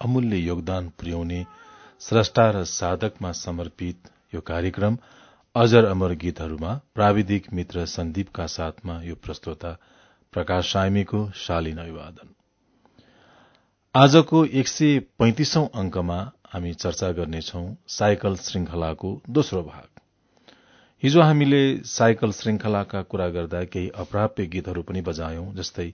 अमूल्य योगदान पुर्याउने स्रष्टा र साधकमा समर्पित यो कार्यक्रम अजर अमर गीतहरूमा प्राविधिक मित्र सन्दीपका साथमा यो प्रस्तोता प्रकाश सामीको शालीन अभिवादन। आजको एक सय पैंतिसौं अंकमा हामी चर्चा गर्नेछौ साइकल श्रृंखलाको दोस्रो भाग। हिजो हामीले साइकल श्रृंखलाका कुरा गर्दा केही अप्राप्य गीतहरू पनि बजायौं जस्तै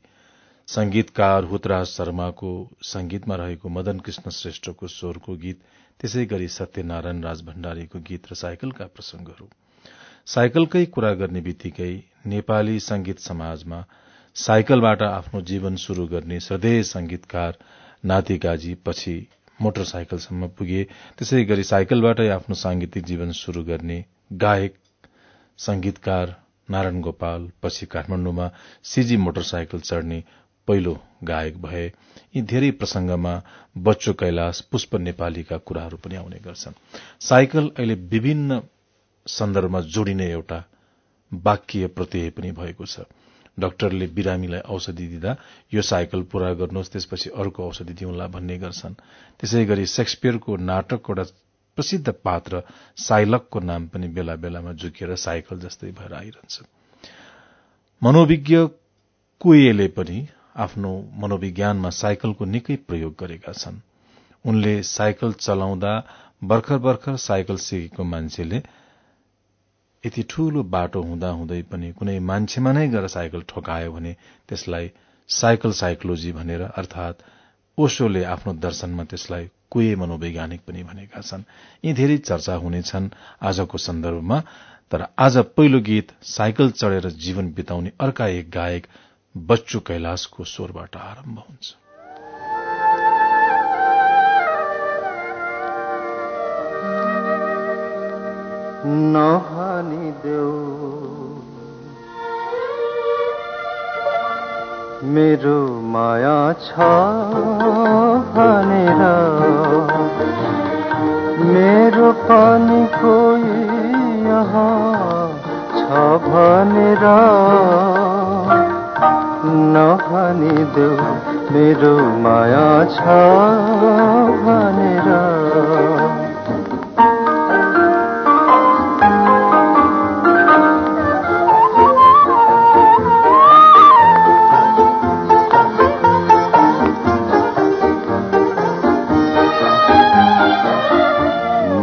संगीतकार हुतराज शर्माको संगीतमा रहेको मदन कृष्ण श्रेष्ठको स्वरको गीत त्यसै गरी सत्यनारायण राज भण्डारीको गीत र साइकलका प्रसंगहरू साइकलकै कुरा गर्ने बित्तिकै नेपाली संगीत समाजमा साइकलबाट आफ्नो जीवन शुरू गर्ने श्रद्धेय संगीतकार नातिकाजी पछि मोटरसाइकलसम्म पुगे त्यसै गरी साइकलबाटै आफ्नो सांगीतिक जीवन शुरू गर्ने गायक संगीतकार नारायण गोपाल पछि काठमाण्डुमा सीजी मोटरसाइकल चढ़ने पहिलो गायक भए यी धेरै प्रसंगमा बच्चो कैलाश पुष्प नेपालीका कुराहरू पनि आउने गर्छन्। साइकल अहिले विभिन्न सन्दर्भमा जोडिने एउटा वाक्य प्रत्यय पनि भएको छ। डाक्टरले बिरामीलाई औषधि दिँदा यो साइकल पूरा गर्नुहोस् त्यसपछि अर्को औषधि दिउँला भन्ने गर्छन्। त्यसै गरी सेक्सपियरको नाटकको एउटा प्रसिद्ध पात्र साइलकको नाम पनि बेला बेलामा झुकिएर साइकल जस्तै भएर आइरहन्छ। मनोविज्ञ कुएले पनि आफ्नो मनोविज्ञानमा साइकलको निकै प्रयोग गरेका छन्। उनले साइकल चलाउँदा भर्खर भर्खर साइकल सिकेको मान्छेले यति ठूलो बाटो हुँदा हुँदै पनि कुनै मान्छेमा नै गएर साइकल ठोकायो भने त्यसलाई साइकल साइकोलोजी भनेर अर्थात ओशोले आफ्नो दर्शनमा त्यसलाई कुए मनोवैज्ञानिक पनि भनेका छन्। यी धेरै चर्चा हुनेछन् आजको सन्दर्भमा तर आज पहिलो गीत साइकल चढ़ेर जीवन बिताउने अर्का एक गायक बच्चु कैलाशको स्वरबाट आरम्भ हुन्छ। नहानी देऊ। मेरो माया छ भनेर मेरो पनि कोही यहाँ छ भनेर। नभनिदेऊ मेरो माया छ भनेर।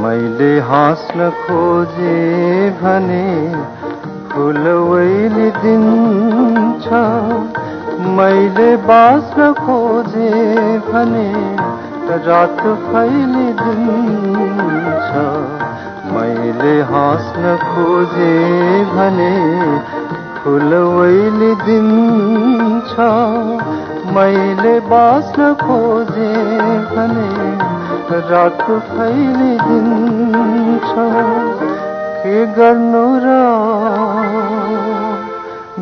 मैले हाँस्न खोजे भने फुलवैली दिन्छ। मैले बाँच्न खोजे भने रात फैलिदिन्छ मैले हाँस्न खोजे भने फुलवैली दिन्छ। मैले बाँच्न खोजे भने रात फैलिदिन्छ के गर्नु र?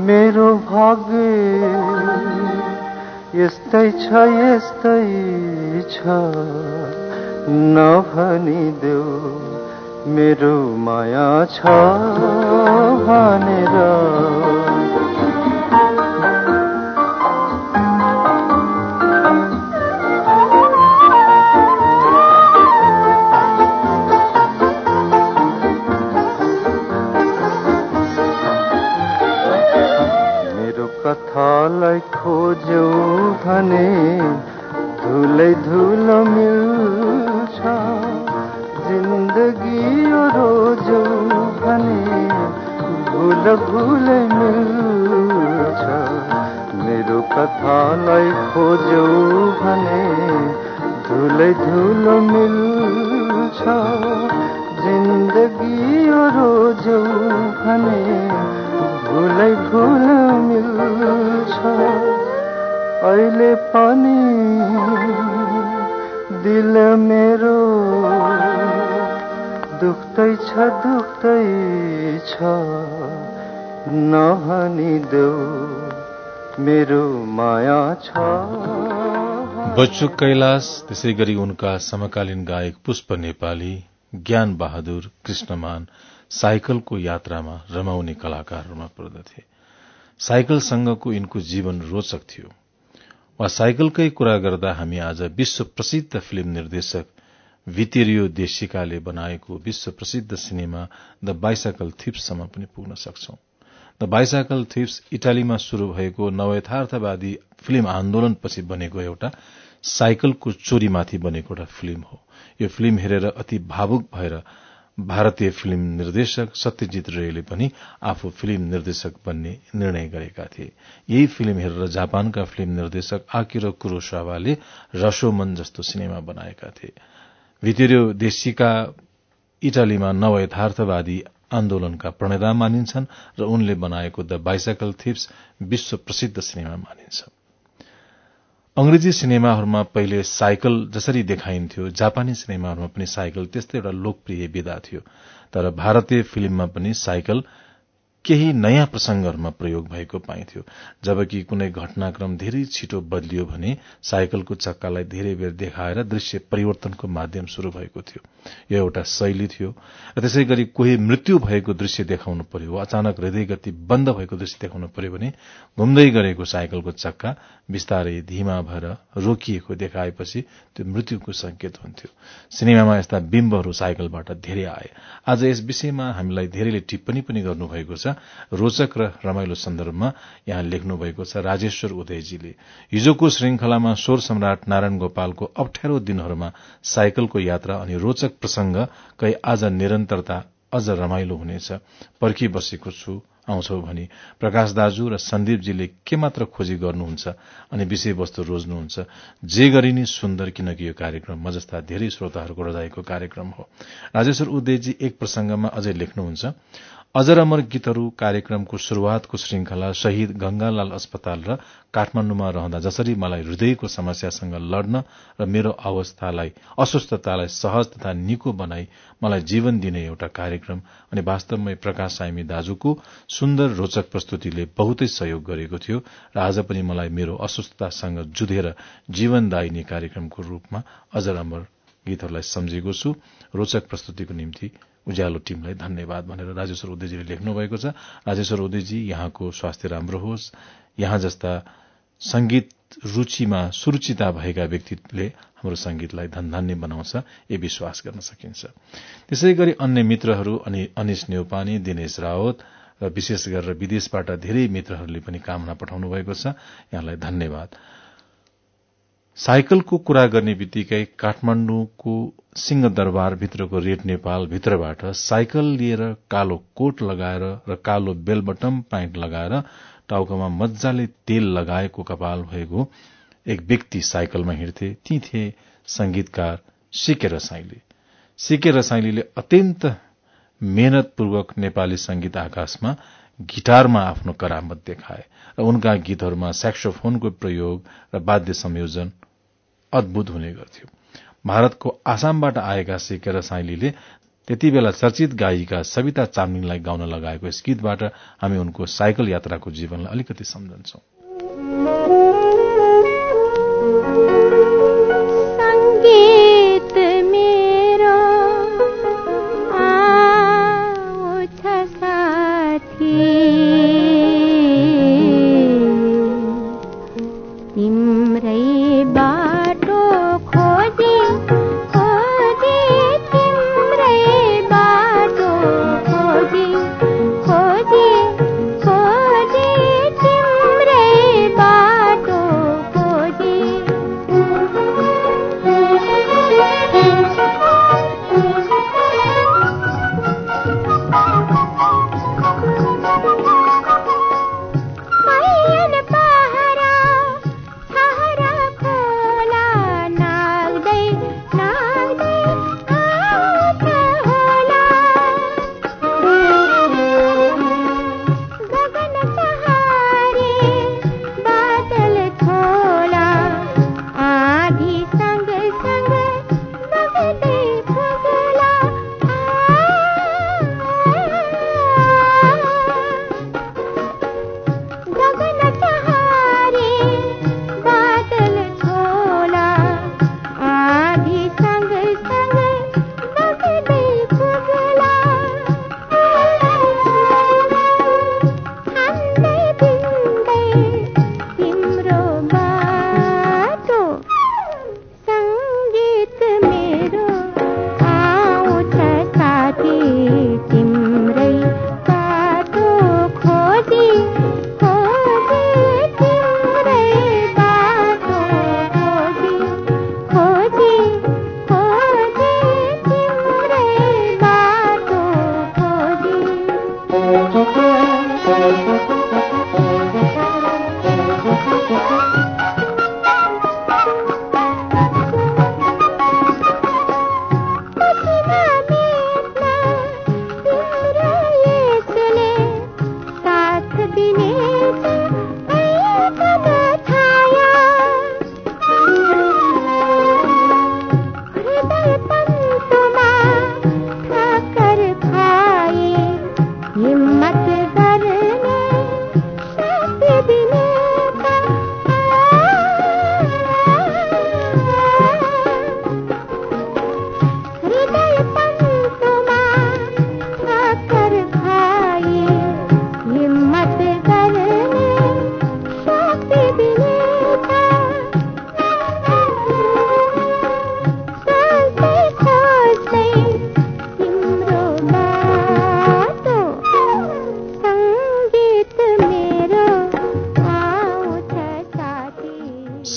मेरो भाग्य यस्तै छ यस्तै छ। नभनिदेऊ मेरो माया छ भनेर। बच्चु कैलाश त्यसै गरी उनका समकालीन गायक पुष्प नेपाली ज्ञान बहादुर कृष्णमान साइकलको यात्रामा रमाउने कलाकारहरूमा पर्दथे साइकलसँगको यिनको जीवन रोचक थियो। वा साइकलकै कुरा गर्दा हामी आज विश्व प्रसिद्ध फिल्म निर्देशक भितेरियो देशिकाले बनाएको विश्व प्रसिद्ध सिनेमा द बाइसाइकल थिप्ससम्म पनि पुग्न सक्छौं। द बाइसाइकल थिप्स इटालीमा शुरू भएको नवयथार्थवादी फिल्म आन्दोलनपछि बनेको एउटा साइकलको चोरीमाथि बनेको एउटा फिल्म हो। यो फिल्म हेरेर अति भावुक भएर भारतीय फिल्म निर्देशक सत्यजित रेले पनि आफू फिल्म निर्देशक बन्ने निर्णय गरेका थिए। यही फिल्म हेरेर जापानका फिल्म निर्देशक आकिरो कुरोसावाले रसोमन जस्तो सिनेमा बनाएका थिए। भितेरियो देशीका इटालीमा नव यथार्थवादी आन्दोलनका प्रणेता मानिन्छन् र उनले बनाएको द बाइसाइकल थिप्स विश्व प्रसिद्ध सिनेमा मानिन्छ। अंग्रेजी सिनेमाहरूमा पहिले साइकल जसरी देखाइन्थ्यो जापानी सिनेमाहरूमा पनि साइकल त्यस्तै एउटा लोकप्रिय विधा थियो। तर भारतीय फिल्ममा पनि साइकल केही नयाँ प्रसंगहरूमा प्रयोग भएको पाइन्थ्यो। जबकि कुनै घटनाक्रम धेरै छिटो बदलियो भने साइकलको चक्कालाई धेरै बेर देखाएर दृश्य परिवर्तनको माध्यम शुरू भएको थियो। यो एउटा शैली थियो। र त्यसै गरी कोही मृत्यु भएको दृश्य देखाउनु पर्यो अचानक हृदय गति बन्द भएको दृश्य देखाउनु पर्यो भने घुम्दै गरेको साइकलको चक्का बिस्तारै धीमा भएर रोकिएको देखाएपछि त्यो मृत्युको संकेत हुन्थ्यो। सिनेमामा यस्ता बिम्बहरू साइकलबाट धेरै आए। आज यस विषयमा हामीलाई धेरैले टिप्पणी पनि गर्नुभएको छ। रोचक र रमाइलो सन्दर्भमा यहाँ लेख्नु भएको छ राजेश्वर उदयजीले। हिजोको श्रृंखलामा स्वर सम्राट नारायण गोपालको अप्ठ्यारो दिनहरूमा साइकलको यात्रा अनि रोचक प्रसंग कै आज निरन्तरता अझ रमाइलो हुनेछ। पर्खी बसेको छु आउँछौ भनी। प्रकाश दाजु र सन्दीपजीले के मात्र खोजी गर्नुहुन्छ अनि विषयवस्तु रोज्नुहुन्छ। जे गरी नै सुन्दर किनकि यो कार्यक्रम म जस्ता धेरै श्रोताहरूको रजाएको कार्यक्रम हो। राजेश्वर उदयजी एक प्रसंगमा अझै लेख्नुहुन्छ। अजर अमर गीतहरू कार्यक्रमको शुरूआतको श्रृंखला शहीद गंगालाल अस्पताल र काठमाण्डुमा रहँदा जसरी मलाई हृदयको समस्यासँग लड्न र मेरो अवस्थालाई अस्वस्थतालाई सहज तथा निको बनाई मलाई जीवन दिने एउटा कार्यक्रम अनि वास्तवमै प्रकाश साइमी दाजुको सुन्दर रोचक प्रस्तुतिले बहुतै सहयोग गरेको थियो र आज पनि मलाई मेरो अस्वस्थतासँग जुधेर जीवनदायिनी कार्यक्रमको रूपमा अजर अमर गीतहरूलाई सम्झेको छु। रोचक प्रस्तुतिको निम्ति उज्यालो टीमलाई धन्यवाद भनेर राजेश्वर उदयजीले लेख्नु भएको छ। राजेश्वर उदयजी यहाँको स्वास्थ्य राम्रो होस्। यहाँ जस्ता संगीत रूचिमा सुरुचिता भएका व्यक्तिले हाम्रो संगीतलाई धनधान्य बनाउँछ यो विश्वास गर्न सकिन्छ। त्यसै गरी अन्य मित्रहरू अनि अनिश नेौपानी दिनेश रावत र विशेष गरेर विदेशबाट धेरै मित्रहरूले पनि कामना पठाउनु भएको छ। यहाँलाई धन्यवाद। साइकलको कुरा गर्ने बित्तिकै काठमाण्डुको सिंहदरबार भित्रको रेड नेपाल भित्रबाट साइकल लिएर कालो कोट लगाएर र कालो बेलबटम प्यान्ट लगाएर टाउकोमा मजाले तेल लगाएको कपाल भएको एक व्यक्ति साइकलमा हिँड्थे। ती थिए संगीतकार सिके रसाइली। सिके रसाइलीले अत्यन्त मेहनतपूर्वक नेपाली संगीत आकाशमा गिटारमा आफ्नो करामत देखाए र उनका गीतहरूमा सेक्सोफोनको प्रयोग र वाद्य संयोजन अद्भुत हुने गर्थ्यो। भारतको आसामबाट आएका सिकेर साइलीले त्यति बेला चर्चित गायिका सविता चामलिङलाई गाउन लगाएको यस गीतबाट हामी उनको साइकल यात्राको जीवनलाई अलिकति सम्झन्छौं। संगे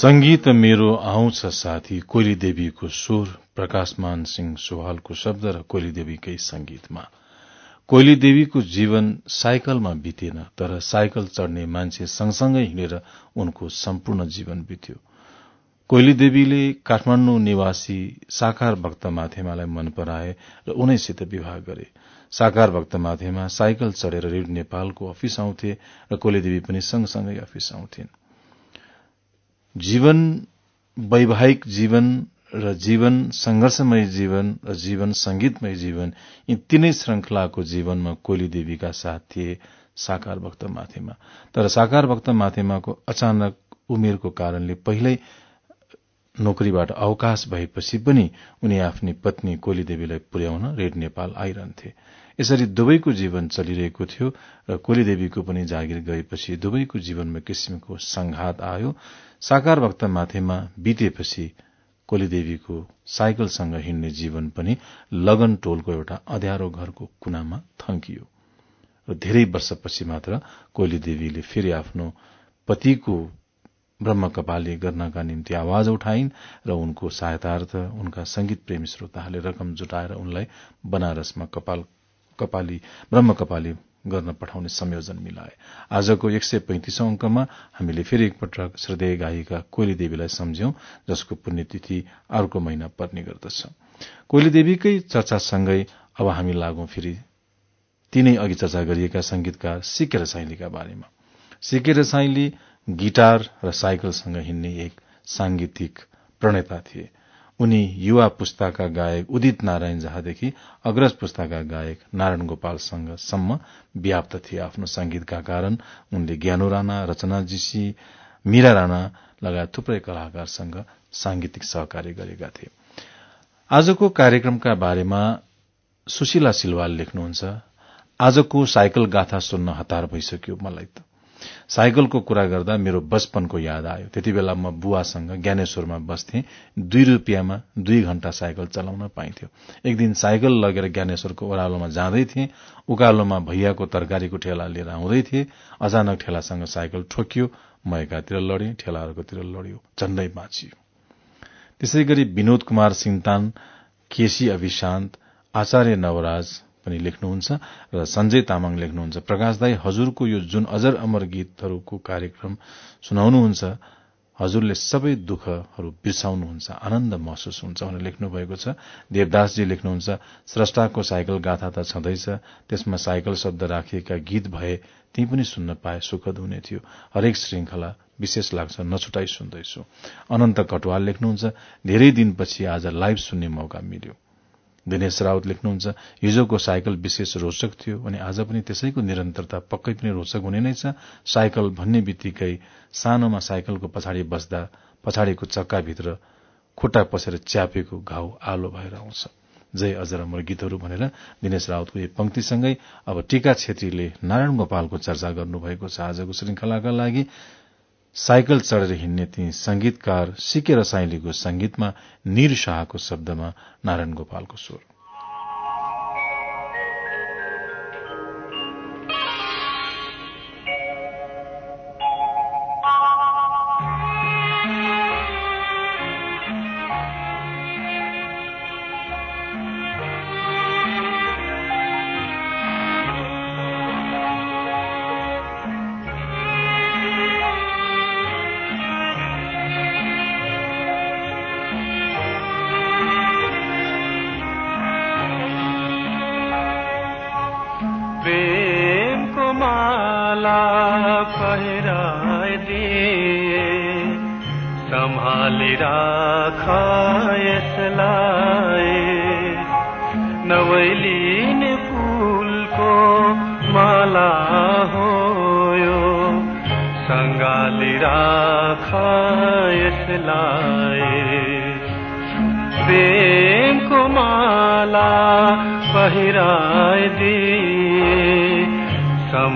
संगीत मेरो आउँछ साथी कोइली देवीको स्वर प्रकाशमान सिंह सुवालको शब्द र कोइली देवीकै संगीतमा। कोइली देवीको जीवन साइकलमा बितेन तर साइकल चढ़ने मान्छे सँगसँगै हिँडेर उनको सम्पूर्ण जीवन बित्यो। कोइली देवीले काठमाण्डु निवासी साकार भक्त माथेमालाई मन पराए र उनैसित विवाह गरे। साकार भक्त माथेमा साइकल चढ़ेर रेडियो नेपालको अफिस आउँथे र कोइली देवी पनि सँगसँगै अफिस आउँथिन्। जीवन वैवाहिक जीवन र जीवन संघर्षमय जीवन र जीवन संगीतमय जीवन यी तीनै श्रृंखलाको जीवनमा कोली देवीका साथ थिए साकार भक्त माथेमा। तर साकार भक्त माथेमाको अचानक उमेरको कारणले पहिल्यै नोकरीबाट अवकाश भएपछि पनि उनी आफ्नी पत्नी कोली देवीलाई पुर्याउन रेड नेपाल आइरहन्थे। यसरी दुवैको जीवन चलिरहेको थियो र कोली देवीको पनि जागिर गएपछि दुवैको जीवनमा किसिमको संघात आयो। साकार भक्त माथेमा बितेपछि कोलीदेवीको साइकलसँग हिँड्ने जीवन पनि लगन टोलको एउटा अध्यारो घरको कुनामा थन्कियो र धेरै वर्षपछि मात्र कोलीदेवीले फेरि आफ्नो पतिको ब्रह्म कपाली गर्नका निम्ति आवाज उठाइन् र उनको सहायतार्थ उनका संगीत प्रेमी श्रोताहरूले रकम जुटाएर उनलाई बनारसमा कपाल कपाली ब्रह्म कपाली गर्न पठाउने संयोजन मिलाए। आजको एक सय पैंतिसौं अंकमा हामीले फेरि एकपटक श्रद्धेय गायिका कोइली देवीलाई सम्झ्यौं जसको पुण्यतिथि अर्को महिना पर्ने गर्दछ। कोइली देवीकै चर्चासँगै अब हामी लागौं फेरि तीनै अघि चर्चा गरिएका संगीतकार सिकेर साइलीका बारेमा। सिकेर साइली गिटार र साइकलसँग हिँड्ने एक सांगीतिक प्रणेता थिए। उनी युवा पुस्ताका गायक उदित नारायण झादेखि अग्रज पुस्ताका गायक नारायण गोपालसँग सम्म व्याप्त थिए। आफ्नो संगीतका कारण उनले ज्ञानो राणा रचना जीसी मीरा राणा लगायत थुप्रै कलाकारसँग सांगीतिक सहकार्य गरेका थिए। आजको कार्यक्रमका बारेमा सुशीला सिलवाल लेख्नुहुन्छ। आजको साइकल गाथा सुन्न हतार भइसक्यो मलाई त। साइकलको कुरा गर्दा मेरो बचपनको याद आयो। त्यति बेला म बुवासँग ज्ञानेश्वरमा बस्थे। दुई रुपियाँमा दुई घण्टा साइकल चलाउन पाइन्थ्यो। एक दिन साइकल लगेर ज्ञानेश्वरको ओह्रालोमा जाँदै थिएँ। उकालोमा भैयाको तरकारीको ठेला लिएर आउँदै थिए। अचानक ठेलासँग साइकल ठोकियो। म एकातिर लडेँ ठेला अर्कोतिर लड्यो। झण्डै बाँचियो। त्यसै गरी विनोद कुमार सिंतान केसी अभिशान्त आचार्य नवराज पनि लेख्नुहुन्छ र सञ्जय तामाङ लेख्नुहुन्छ। प्रकाश दाई हजुरको यो जुन अजर अमर गीतहरूको कार्यक्रम सुनाउनुहुन्छ हजुरले सबै दुःखहरू बिर्साउनुहुन्छ आनन्द महसुस हुन्छ भनेर लेख्नु भएको छ। देवदासजी लेख्नुहुन्छ स्रष्टाको साइकल गाथा त छँदैछ त्यसमा साइकल शब्द राखिएका गीत भए ती पनि सुन्न पाए सुखद हुने थियो। हरेक श्रृंखला विशेष लाग्छ नछुटाई सुन्दैछु। अनन्त कटवाल लेख्नुहुन्छ धेरै दिनपछि आज लाइभ सुन्ने मौका मिल्यो। दिनेश राउत लेख्नुहुन्छ हिजोको साइकल विशेष रोचक थियो अनि आज पनि त्यसैको निरन्तरता पक्कै पनि रोचक हुने नै छ। साइकल भन्ने बित्तिकै सानोमा साइकलको पछाडि बस्दा पछाडिको चक्काभित्र खुट्टा पसेर च्यापेको घाउ आलो भएर आउँछ। जय अजर अमर गीतहरू भनेर दिनेश रावतको यो पंक्तिसँगै अब टीका छेत्रीले नारायण गोपालको चर्चा गर्नुभएको छ आजको श्रृंखलाका लागि। साइकल चढेर हिँड्ने ती संगीतकार सिके साइलीको संगीतमा निर शाहको शब्दमा नारायण गोपालको स्वर।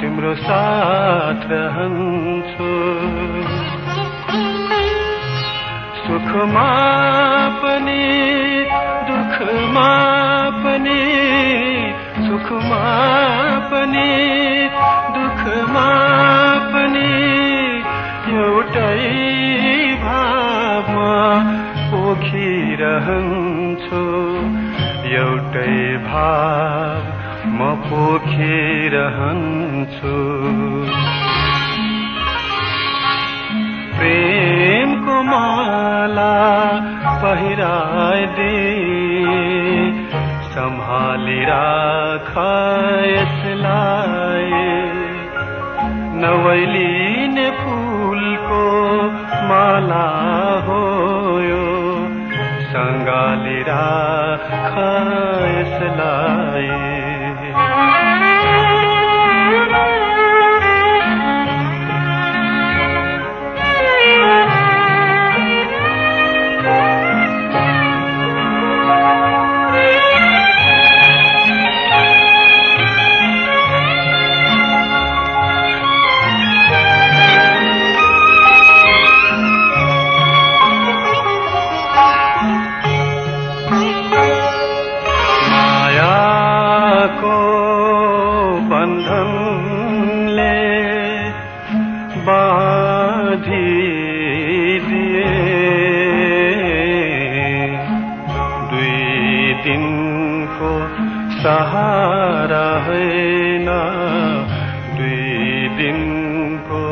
तिम्रो साथ रहन्छु। सुखमा पनि दुःखमा पनि सुखमा पनि दुःखमा पनि एउटै भावमा पोखिरहन्छु। एउटै भाव म पोखिरहन्छु प्रेमको माला पहिराइदे सम्हाली राख यसलाई। नवैलिने फुलको माला हो यो सङ्गाली राख यसलाई। होइन। दुई दिनको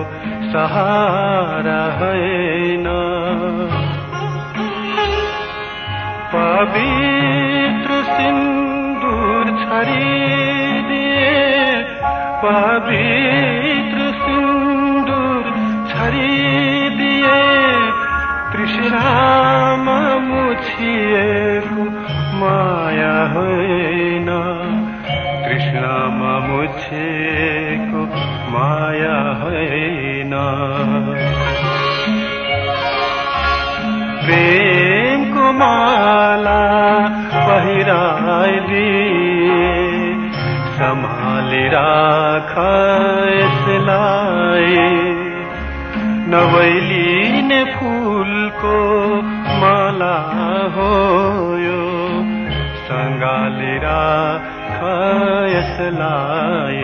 सहारा होइन। पवित्र सिन्दूर छरिदिए पवित्र सिन्दूर छरिदिए तृष्णामा मुछिएको माया होइन। मुछिएको माया होइन प्रेमको माला पहिराइदिए सम्हाली राख यसलाई। नवैलिने फुलको माला हो यो सङ्गाली राख यसलाई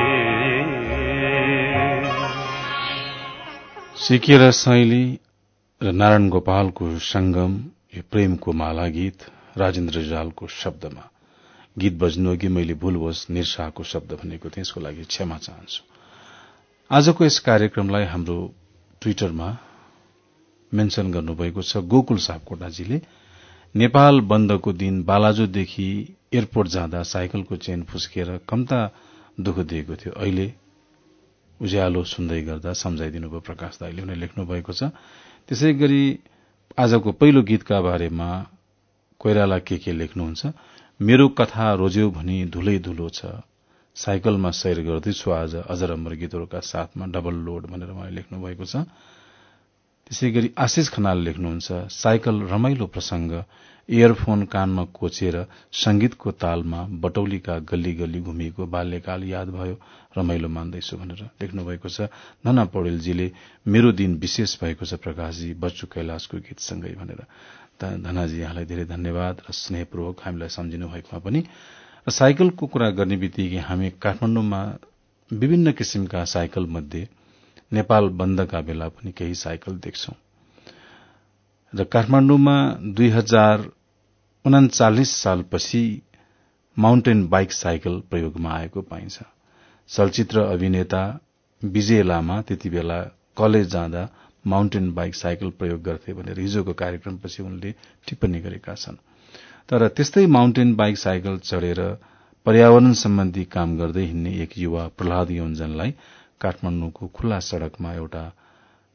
सिकेर शैली र नारायण गोपालको संगम यो प्रेमको माला गीत राजेन्द्र जालको शब्दमा। गीत बज्नु अघि मैले भूलवश निर्साको शब्द भनेको थिएँ यसको लागि क्षमा चाहन्छु। आजको यस कार्यक्रमलाई हाम्रो ट्विटरमा मेन्शन गर्नुभएको छ। गोकुल सापकोटाजीले नेपाल बन्दको दिन बालाजोदेखि एयरपोर्ट जाँदा साइकलको चेन फुस्किएर कम्ता दुःख दिएको थियो। अहिले उज्यालो सुन्दै गर्दा सम्झाइदिनु भयो प्रकाश दाईले। उनीहरूले लेख्नु भएको छ त्यसै गरी आजको पहिलो गीतका बारेमा कोइराला के के लेख्नुहुन्छ? मेरो कथा रोज्यौ भनी धुलै धुलो छ। साइकलमा सैर गर्दैछु आज अमर गीतहरूका साथमा डबल लोड भनेर उहाँले लेख्नु भएको छ। त्यसै गरी आशिष खनाल लेख्नुहुन्छ साइकल रमाइलो प्रसंग इयरफोन कानमा कोचेर संगीतको तालमा बटौलीका गल्ली गल्ली घुमिएको बाल्यकाल याद भयो। रमाइलो मान्दैछु भनेर लेख्नु भएको छ। धना पौडेलजीले मेरो दिन विशेष भएको छ प्रकाशजी बच्चु कैलाशको गीतसँगै भनेर। धनाजी यहाँलाई धेरै धन्यवाद र स्नेहपूर्वक हामीलाई सम्झिनु भएकोमा पनि। र साइकलको कुरा गर्ने बित्तिकै हामी काठमाण्डुमा विभिन्न किसिमका साइकल मध्ये नेपाल बन्दका बेला पनि केही साइकल देख्छौं। र काठमाण्डुमा दुई हजार उनाचालिस सालपछि माउन्टेन बाइक साइकल प्रयोगमा आएको पाइन्छ। चलचित्र अभिनेता विजय लामा त्यति बेला कलेज जाँदा माउन्टेन बाइक साइकल प्रयोग गर्थे भनेर हिजोको कार्यक्रमपछि उनले टिप्पणी गरेका छन्। तर त्यस्तै माउन्टेन बाइक साइकल चढ़ेर पर्यावरण सम्बन्धी काम गर्दै हिँड्ने एक युवा प्रहलाद योन्जनलाई काठमाण्डुको खुल्ला सड़कमा एउटा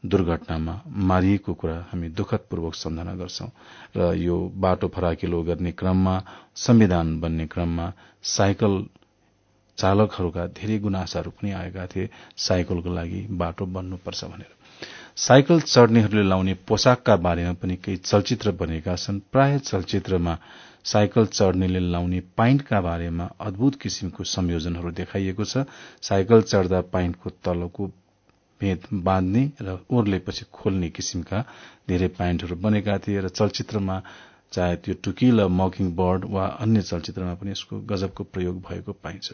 दुर्घटनामा मारिएको कुरा हामी दुःखदपूर्वक सम्झना गर्छौं र यो बाटो फराकिलो गर्ने क्रममा संविधान बन्ने क्रममा साइकल चालकहरूका धेरै गुनासाहरू पनि आएका थिए। साइकलको लागि बाटो बन्नुपर्छ भनेर। साइकल चढ़नेहरूले लाउने पोसाकका बारेमा पनि केही चलचित्र बनेका छन्। प्राय चलचित्रमा साइकल चढ़नेले लाउने पाइन्टका बारेमा अद्भुत किसिमको संयोजनहरू देखाइएको छ। साइकल चढ़दा पाइन्टको तलको भेद बाँध्ने र ओर्लेपछि खोल्ने किसिमका धेरै पाइन्टहरू बनेका थिए र चलचित्रमा चाहे त्यो टुकिल मकिङ बर्ड वा अन्य चलचित्रमा पनि यसको गजबको प्रयोग भएको पाइन्छ।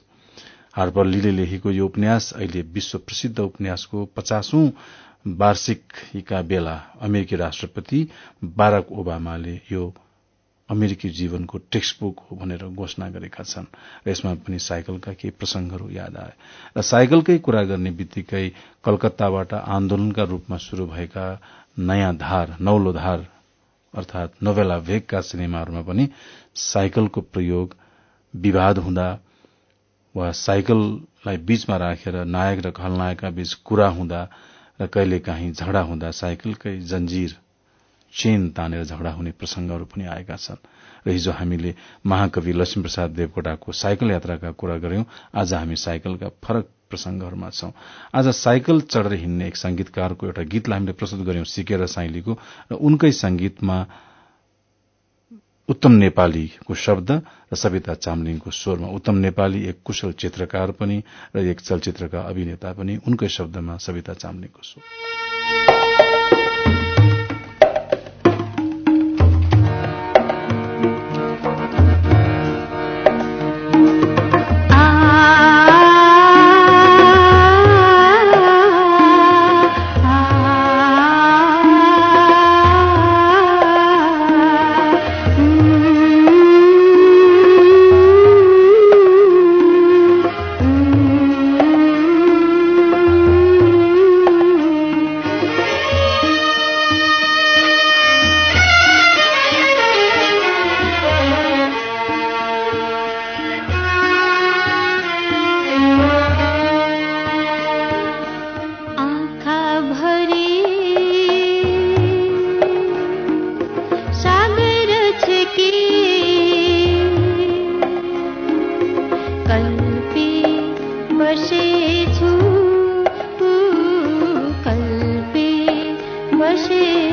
हार्पर लीले लेखेको यो उपन्यास अहिले विश्व प्रसिद्ध उपन्यासको पचासौं वार्षिकीका बेला अमेरिकी राष्ट्रपति बाराक ओबामाले यो अमेरिकी जीवनको टेक्स्ट बुक हो भनेर घोषणा गरेका छन्। र यसमा पनि साइकलका केही प्रसंगहरू याद आए। र साइकलकै कुरा गर्ने बित्तिकै कलकत्ताबाट आन्दोलनका रूपमा शुरू भएका नयाँ धार नौलो धार अर्थात नोभेला भेगका सिनेमाहरूमा पनि साइकलको प्रयोग विवाद हुँदा वा साइकललाई बीचमा राखेर नायक र खलनायकका बीच कुरा हुँदा र कहिलेकाहीँ झगडा हुँदा साइकलकै जंजीर चेन तानेर झगडा हुने प्रसंगहरू पनि आएका छन्। र हिजो हामीले महाकवि लक्ष्मी प्रसाद देवकोटाको साइकल यात्राका कुरा गर्यौं आज हामी साइकलका फरक प्रसंगहरूमा छौं। आज साइकल चढेर हिँड्ने एक संगीतकारको एउटा गीतलाई हामीले प्रस्तुत गर्यौं सिकेर साइलीको र उनकै संगीतमा उत्तम नेपालीको शब्द र सविता चामलिङको स्वरमा उत्तम नेपाली एक कुशल चित्रकार पनि र एक चलचित्रका अभिनेता पनि उनकै शब्दमा सविता चामलिङको स्वर। खुशी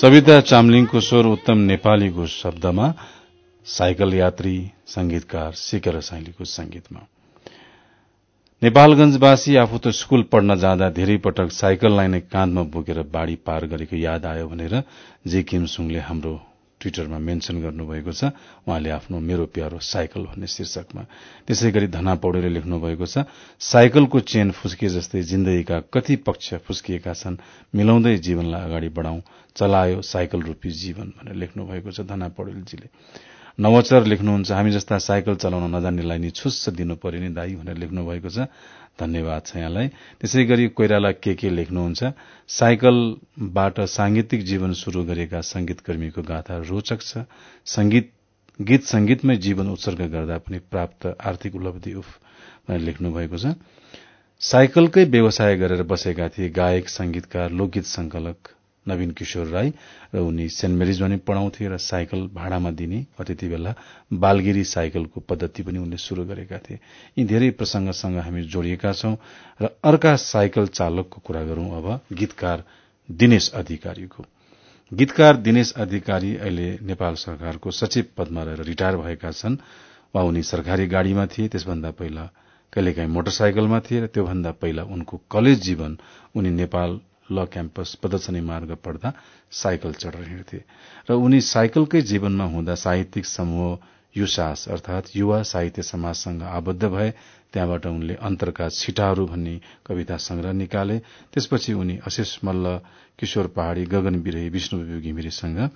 सविता चामलिङको स्वर उत्तम नेपालीको शब्दमा साइकल यात्री संगीतकार सिकर साइलीको संगीतमा नेपालगंजवासी आफू त स्कूल पढ्न जाँदा धेरै पटक साइकललाई नै काँधमा बोकेर बाढ़ी पार गरेको याद आयो भनेर जे किम सुङले हाम्रो ट्वीटरमा मेन्शन गर्नुभएको छ। उहाँले आफ्नो मेरो प्यारो साइकल भन्ने शीर्षकमा। त्यसै गरी धना पौडेलले लेख्नु भएको छ साइकलको चेन फुस्किए जस्तै जिन्दगीका कति पक्ष फुस्किएका छन् मिलाउँदै जीवनलाई अगाडि बढ़ाउँ चलायो साइकल रूपी जीवन भनेर लेख्नु भएको छ धना पौडेलजीले। नवचर लेख्नुहुन्छ हामी जस्ता साइकल चलाउन नजान्नेलाई नि छुस्स दिनु पर्यो नि दाई भनेर लेख्नु भएको छ। धन्यवाद छ यहाँलाई। त्यसै गरी कोइराला के के लेख्नुहुन्छ? साइकलबाट सांगीतिक जीवन शुरू गरेका संगीतकर्मीको गाथा रोचक छ। संगीत गीत संगीतमै जीवन उत्सर्ग गर्दा पनि प्राप्त आर्थिक उपलब्धि उफ भनेर लेख्नु भएको छ। साइकलकै व्यवसाय गरेर बसेका थिए गायक संगीतकार लोकगीत संकलक नवीन किशोर राई र उनी सेन्ट मेरिजमा नै पढ़ाउँथे र साइकल भाडामा दिने त्यति बेला बालगिरी साइकलको पद्धति पनि उनले शुरू गरेका थिए। यी धेरै प्रसंगसँग हामी जोडिएका छौं र अर्का साइकल चालकको कुरा गरौं अब गीतकार दिनेश अधिकारीको। गीतकार दिनेश अधिकारी अहिले नेपाल सरकारको सचिव पदमा रहेर रिटायर भएका छन्। वा उनी सरकारी गाड़ीमा थिए त्यसभन्दा पहिला कहिलेकाहीँ मोटरसाइकलमा थिए र त्योभन्दा पहिला उनको कलेज जीवन उनी नेपाल ल क्याम्पस प्रदर्शनी मार्ग पढ्दा साइकल चढेर हिँड्थे। र उनी साइकलकै जीवनमा हुँदा साहित्यिक समूह युसास अर्थात युवा साहित्य समाजसँग आबद्ध भए त्यहाँबाट उनले अन्तरका छिटाहरू भन्ने कविता संग्रह निकाले। त्यसपछि उनी अशेष मल्ल किशोर पहाड़ी गगन विरही विष्णु घिमिरेसँग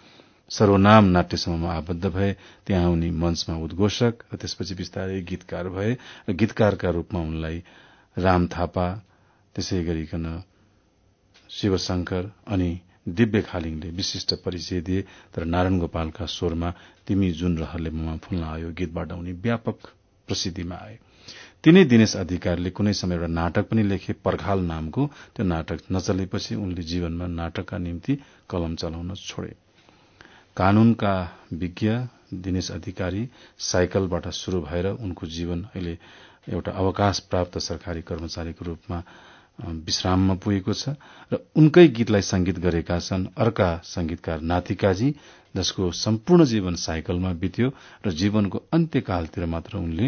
सर्वनाम नाट्य समूहमा आबद्ध भए। त्यहाँ उनी मंचमा उद्घोषक र त्यसपछि विस्तारै गीतकार भए र गीतकारका रूपमा उनलाई राम थापा त्यसै गरिकन शिवशंकर अनि दिव्य खालिङले विशिष्ट परिचय दिए तर नारायण गोपालका स्वरमा तिमी जुन रहरले ममा फुल्न आयो गीतबाट उनी व्यापक प्रसिद्धिमा आए। तिनै दिनेश अधिकारीले कुनै समय एउटा नाटक पनि लेखे पर्खाल नामको त्यो नाटक नचलेपछि उनले जीवनमा नाटकका निम्ति कलम चलाउन छोडे। कानूनका विज्ञ दिनेश अधिकारी साइकलबाट शुरू भएर उनको जीवन अहिले एउटा अवकाश प्राप्त सरकारी कर्मचारीको रूपमा विश्राममा पुगेको छ र उनकै गीतलाई संगीत गरेका छन् अर्का संगीतकार नातिकाजी जसको सम्पूर्ण जीवन साइकलमा बित्यो र जीवनको अन्त्यकालतिर मात्र उनले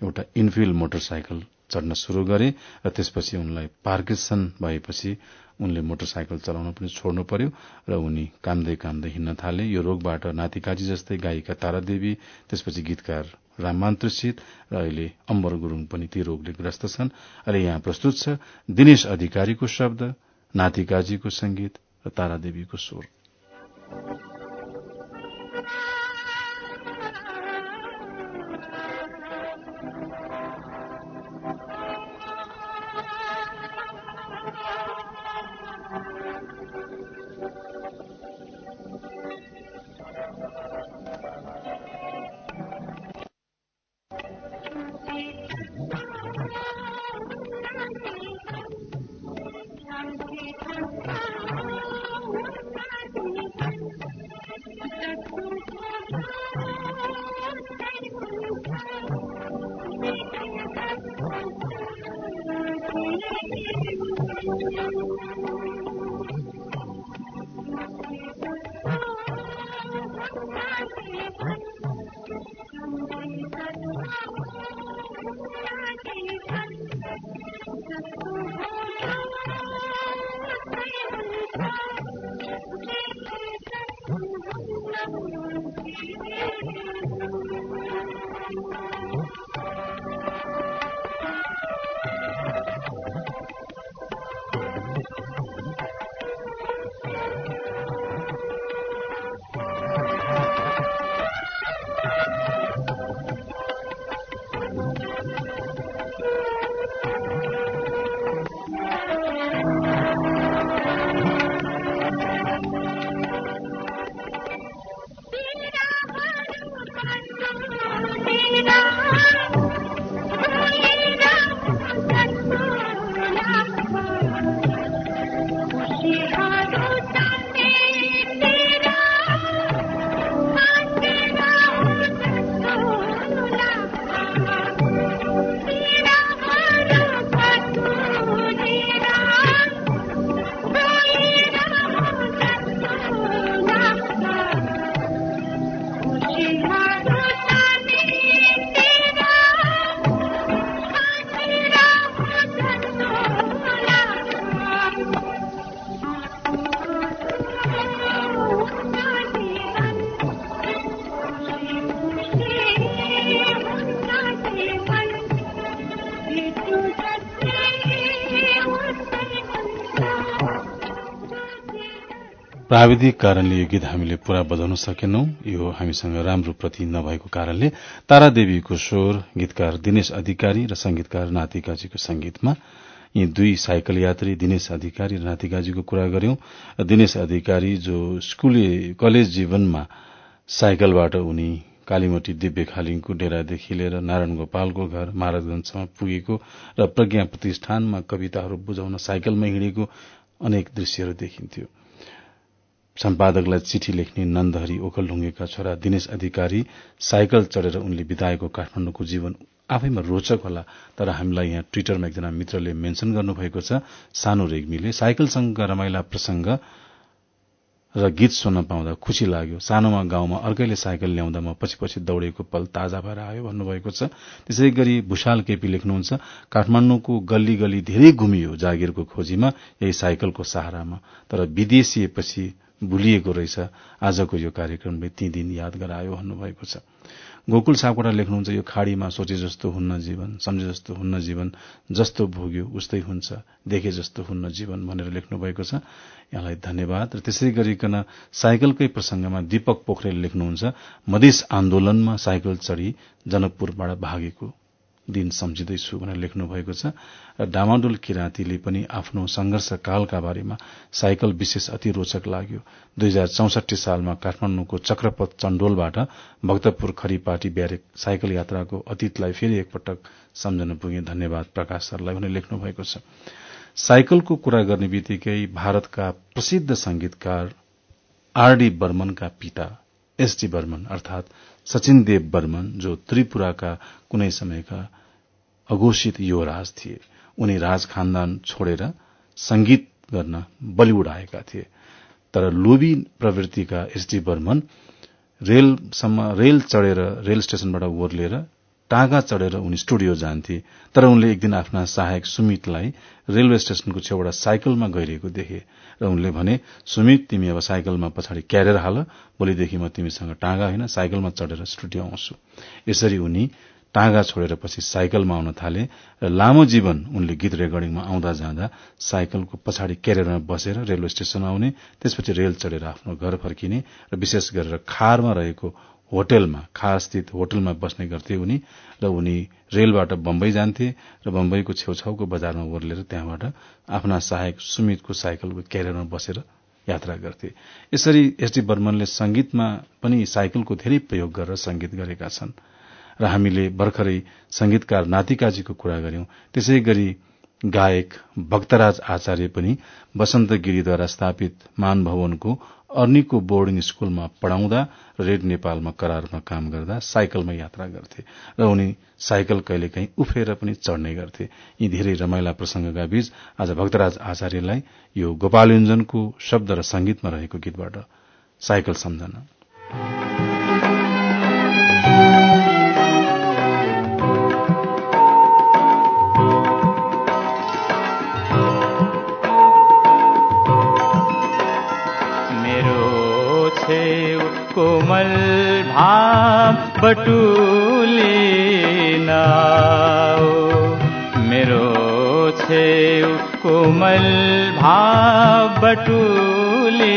एउटा इन्फिल्ड मोटरसाइकल चढ्न शुरू गरे र त्यसपछि उनलाई पार्किसन भएपछि उनले मोटरसाइकल चलाउन पनि छोड्नु पर्यो र उनी कामदै कामदै हिँड्न थाले। यो रोगबाट नातिकाजी जस्तै गायिका तारादेवी त्यसपछि गीतकार राममान र अहिले अम्बर गुरूङ पनि ती रोगले ग्रस्त छन्। अहिले यहाँ प्रस्तुत छ दिनेश अधिकारीको शब्द नातिकाजीको संगीत र तारादेवीको स्वर। Thank you. प्राविधिक कारणले यो गीत हामीले पूरा बजाउन सकेनौं। यो हामीसँग राम्रो प्रति नभएको कारणले तारादेवीको स्वर गीतकार दिनेश अधिकारी र संगीतकार नातिकाजीको संगीतमा यी दुई साइकल यात्री दिनेश अधिकारी र नातिकाजीको कुरा गर्यौं। दिनेश अधिकारी जो स्कूली कलेज जीवनमा साइकलबाट उनी कालीमती दिव्य खालिङको डेरादेखि लिएर नारायण गोपालको घर महाराजगंजसम्म पुगेको र प्रज्ञा प्रतिष्ठानमा कविताहरू बुझाउन साइकलमा हिँडेको अनेक दृश्यहरू देखिन्थ्यो। सम्पादकलाई चिठी लेख्ने नन्दहरी ओखलढुङ्गेका छोरा दिनेश अधिकारी साइकल चढ़ेर उनले बिताएको काठमाडौँको जीवन आफैमा रोचक होला तर हामीलाई यहाँ ट्विटरमा एकजना मित्रले मेन्सन गर्नुभएको छ। सानो रेग्मीले साइकलसँगका रमाइला प्रसंग र गीत सुन्न पाउँदा खुशी लाग्यो। सानोमा गाउँमा अर्कैले साइकल ल्याउँदा म पछि पछि दौड़ेको पल ताजा भएर आयो भन्नुभएको छ। त्यसै गरी भूषाल केपी लेख्नुहुन्छ काठमाण्डुको गल्ली गल्ली धेरै घुमियो जागिरको खोजीमा यही साइकलको सहारामा तर विदेशिएपछि भुलिएको रहेछ। आजको यो कार्यक्रमले ती दिन याद गरायो भन्नुभएको छ। गोकुल सापकोटा लेख्नुहुन्छ यो खाड़ीमा सोचे जस्तो हुन्न जीवन सम्झे जस्तो हुन्न जीवन जस्तो भोग्यो उस्तै हुन्छ देखे जस्तो हुन्न जीवन भनेर लेख्नु भएको छ। यहाँलाई धन्यवाद। र त्यसै गरिकन साइकलकै प्रसंगमा दीपक पोखरेल लेख्नुहुन्छ मधेस आन्दोलनमा साइकल चढ़ी जनकपुरबाट भागेको दिन सम्झिँदैछु भनेर लेख्नु भएको छ। र डामाडोल किराँतीले पनि आफ्नो संघर्षकालका बारेमा साइकल विशेष अति रोचक लाग्यो। दुई हजार चौसठी सालमा काठमाडौँको चक्रपथ चण्डोलबाट भक्तपुर खरीपाटी ब्यारेक साइकल यात्राको अतीतलाई फेरि एकपटक सम्झन पुगे। धन्यवाद प्रकाश सरलाई भनेर लेख्नु भएको छ। साइकलको कुरा गर्ने बित्तिकै भारतका प्रसिद्ध संगीतकार आरडी बर्मनका पिता एसडी बर्मन अर्थात सचिन देव बर्मन जो त्रिपुराका कुनै समयका अघोषित युवराज थिए। उनी राज खानदान छोडेर संगीत गर्न बलिउड आएका थिए। तर लोभी प्रवृत्तिका एसडी बर्मन रेल चढ़ेर रेल स्टेशनबाट ओर्लिएर टाँगा चढ़ेर उनी स्टुडियो जान्थे तर उनले एक दिन आफ्ना सहायक सुमितलाई रेलवे स्टेशनको छेउबाट साइकलमा गइरहेको देखे र उनले भने सुमित तिमी अब साइकलमा पछाडि क्यारेर हाल भोलिदेखि म तिमीसँग टाँगा होइन साइकलमा चढ़ेर स्टुडियो आउँछु यसरी उनी टाँगा छोडेर पछि साइकलमा आउन थाले र लामो जीवन उनले गीत रेकर्डिङमा आउँदा जाँदा साइकलको पछाडि क्यारियरमा बसेर रेलवे स्टेशन आउने त्यसपछि रेल चढ़ेर आफ्नो घर फर्किने र विशेष गरेर खारमा रहेको होटलमा खासस्थित होटलमा बस्ने गर्थे उनी र उनी रेलबाट बम्बई जान्थे र बम्बईको छेउछाउको बजारमा ओर्लेर त्यहाँबाट आफ्ना सहायक सुमितको साइकलको क्यारियरमा बसेर यात्रा गर्थे। यसरी एसडी बर्मनले संगीतमा पनि साइकलको धेरै प्रयोग गरेर संगीत गरेका छन् र हामीले भर्खरै संगीतकार नातिकाजीको कुरा गर्यौं त्यसै गरी गायक भक्तराज आचार्य पनि वसन्त गिरीद्वारा स्थापित मान भवनको अर्नीको बोर्डिङ स्कूलमा पढ़ाउँदा रेड नेपालमा करारमा काम गर्दा साइकलमा यात्रा गर्थे र उनी साइकल कहिलेकाहीँ उफ्रेर पनि चढ़ने गर्थे। यी धेरै रमाइला प्रसंगका बीच आज भक्तराज आचार्यलाई यो गोपालयोजनको शब्द र संगीतमा रहेको गीतबाट साइकल सम्झना। कोमल भाव बटुले नाओ। मेरो छेउ कोमल भाव बटुले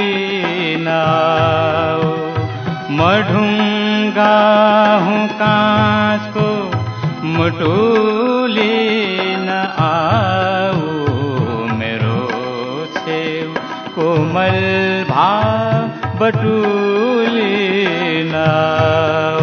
नाओ। मढुङ्गा हूँ काँचको मुटुले न आओ मेरो छेउ कोमल भाव बटुले na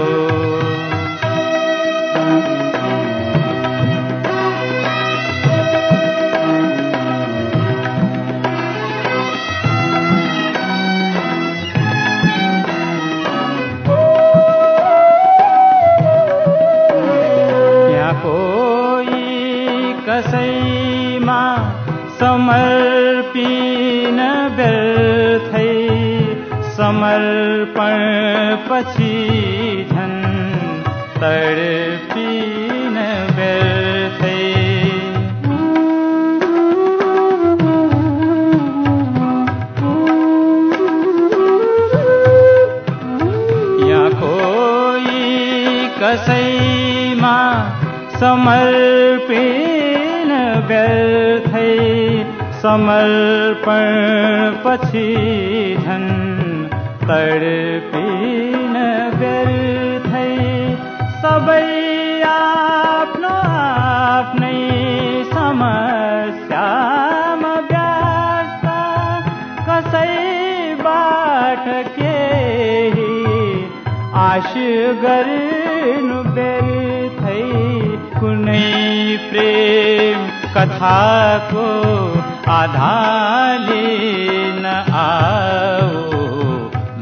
समर्पण पछि झन् तडपिन व्यर्थै सबै आफ्नो आफ्नै समस्यामा व्यस्त। कसैबाट केही आश गर्नु व्यर्थै कुनै प्रेम कथाको आधाले न आओ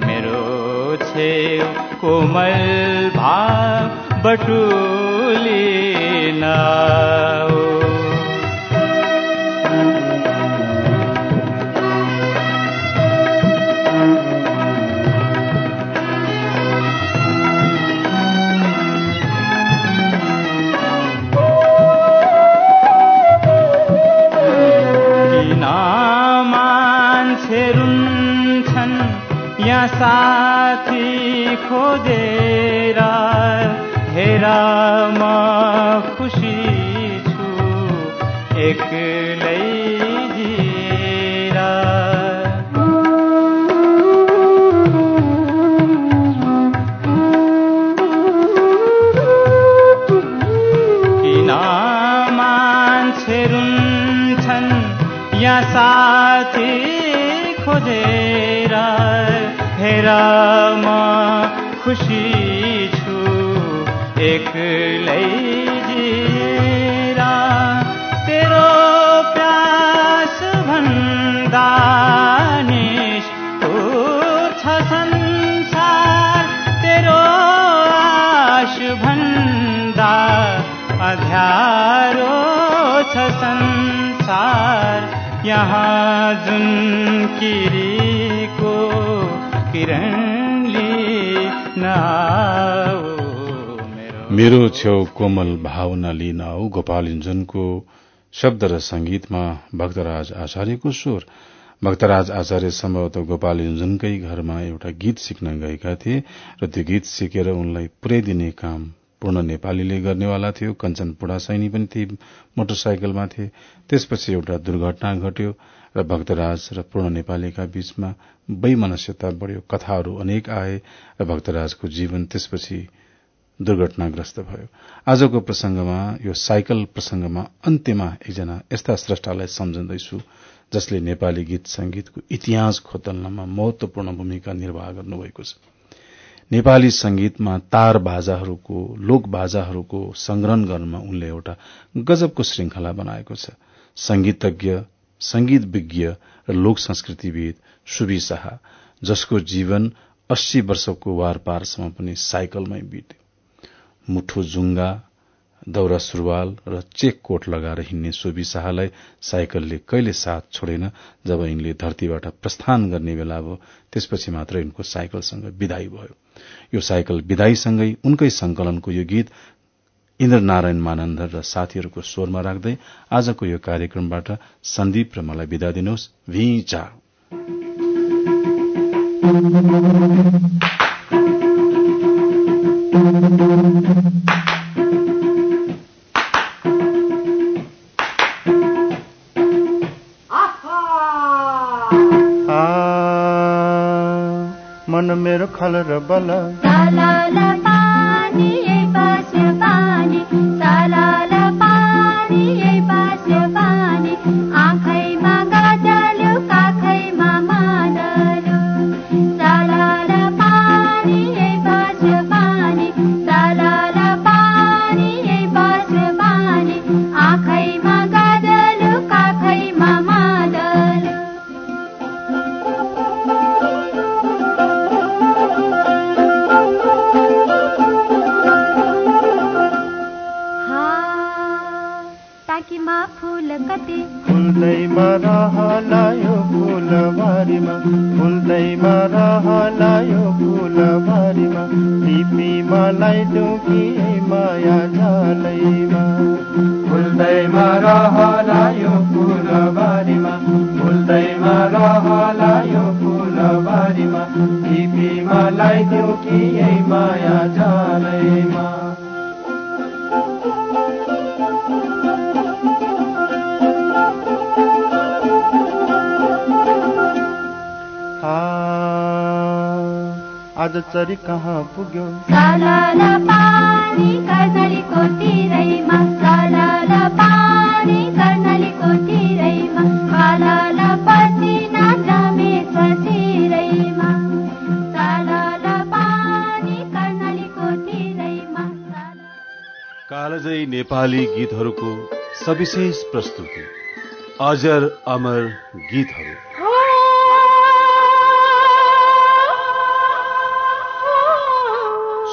मेरो छेउ कोमल भाव बटुली न साथी खोजेर हेर म जुन किरीको किरणले मेरो छेउ कोमल भावना लिन आऊ गोपाल इन्जनको शब्द र संगीतमा भक्तराज आचार्यको स्वर। भक्तराज आचार्य सम्भवतः गोपाल इन्जनकै घरमा एउटा गीत सिक्न गएका थिए र त्यो गीत सिकेर उनलाई पुर्याइदिने काम पूर्ण नेपालीले गर्नेवाला थियो। कञ्चन पुडा सैनी पनि थिए मोटरसाइकलमा थिए। त्यसपछि एउटा दुर्घटना घट्यो र भक्तराज र पूर्ण नेपालीका बीचमा वैमनस्यता बढ़्यो। कथाहरू अनेक आए र भक्तराजको जीवन त्यसपछि दुर्घटनाग्रस्त भयो। आजको प्रसंगमा यो साइकल प्रसंगमा अन्त्यमा एकजना यस्ता स्रष्टालाई सम्झँदैछु जसले नेपाली गीत संगीतको इतिहास खोतल्नमा महत्वपूर्ण भूमिका निर्वाह गर्नुभएको छ। नेपाली संगीतमा तार बाजाहरूको लोक बाजाहरूको संग्रहण गर्नमा उनले एउटा गजबको श्रृंखला बनाएको छ। संगीतज्ञ संगीत विज्ञ र लोक संस्कृतिविद सुबी शाह जसको जीवन अस्सी वर्षको वारपारसम्म पनि साइकलमै बित्यो। मुठो जुंगा दौरा सुरुवाल र चेक कोट लगाएर हिँड्ने सोबी शाहलाई साइकलले कहिले साथ छोडेन जब यिनले धरतीबाट प्रस्थान गर्ने बेला भयो त्यसपछि मात्र यिनको साइकलसँग विदाई भयो। यो साइकल विदाईसँगै उनकै संकलनको यो गीत इन्द्र नारायण मानन्धर र साथीहरूको स्वरमा राख्दै आजको यो कार्यक्रमबाट सन्दीप र मलाई विदा दिनुहोस्। भिचा मन मेरो खल र बल। फुलबारीमा फुल्दैमा रहलायो फुलबारीमा। टिपीमा लाइदुकी माया झालैमा फुल्दैमा रहलायो कर्णालीको तिरैमा साला- कालजयी नेपाली गीतहरूको सविशेष प्रस्तुति। अजर अमर गीतहरू।